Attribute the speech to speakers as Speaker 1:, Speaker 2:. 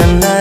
Speaker 1: la la